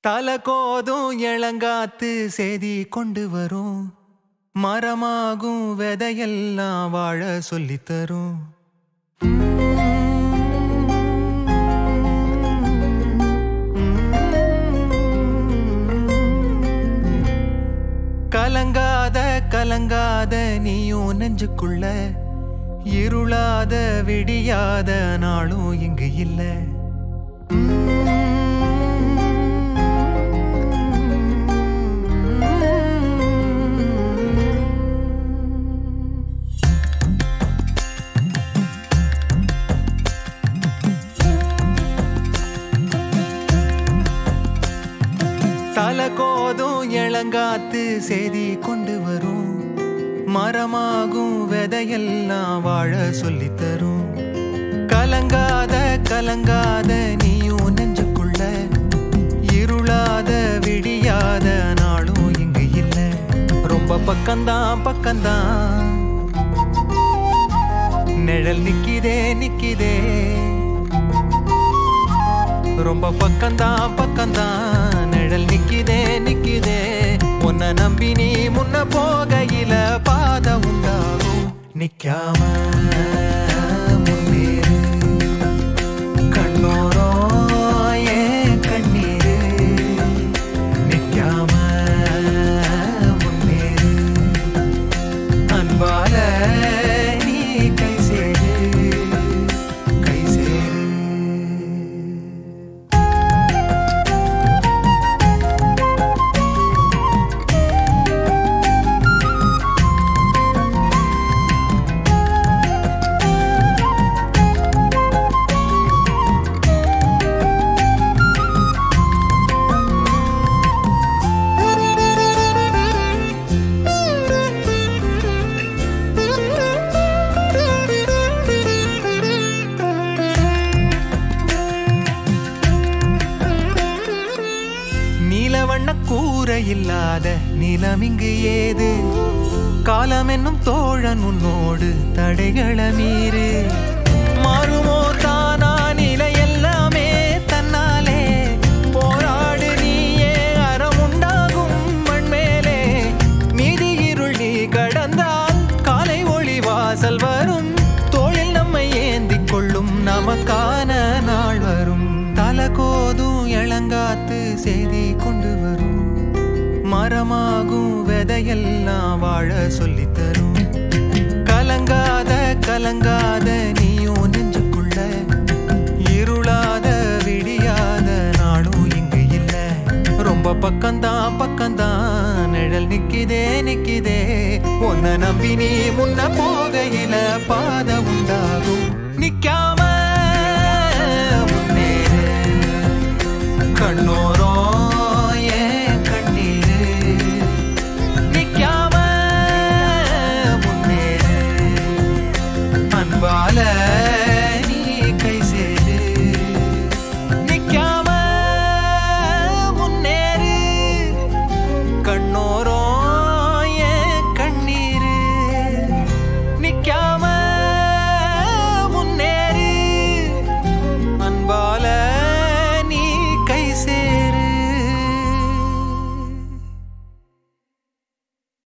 தல கோதும் இளங்காத்து செய்தி கொண்டு வரும். மரமாகும் விதையெல்லாம் வாழ சொல்லித் தரும். கலங்காத கலங்காத நீயும் நெஞ்சுக்குள்ள. இருளாத விடியாத நாளும் இங்கு இல்லை. தல கோதும் இளங்காத்து செய்தி கொண்டு வரும். மரமாகும் விதையெல்லாம் வாழ சொல்லித் தரும். கலங்காத கலங்காத நீயும் நெஞ்சுக்குள்ள. இருளாத விடியாத நாளும் இங்கு இல்லை. ரொம்ப பக்கம்தான் பக்கம்தான். நிழல் நிக்கிதே நிக்கிதே. ரொம்ப பக்கம்தான் பக்கம்தான். நிழல் நிக்கிதே நிக்கிதே. உன்னை நம்பி நீ முன்ன போகையில பாதம் உண்டாகும். நிக்காம. நீலவண்ண கூரை இல்லாத நிலம் ஏது? காலம் என்னும் தோழன் உன்னோடு தடைகள மீறு. மாறுமோ தானா நிலை எல்லாமே தன்னாலே? போராடு நீயே அறம் உண்டாகும் மண்மேலே. மீதி இருள் நீ கடந்தால் காலை ஒளி வாசல் வரும். தோளில் நம்மை ஏந்தி கொள்ளும் நமக்கான நாள் வரும். தலகோதும் இளங்காத்து செய்தி கொண்டு வரும். மரமாகும் விதையெல்லாம் வாழ சொல்லித்தரும். கலங்காத கலங்காத நீயும் நெஞ்சுக்குள்ள. இருளாத விடியாத நாளும் இங்கு இல்ல. ரொம்ப பக்கம்தான் பக்கம்தான். நிழல் நிக்கிதே நிக்கிதே. உன்னை நம்பி நீ முன்ன போகையில பாத உண்டாகும். நிக்காம முன்னேறு.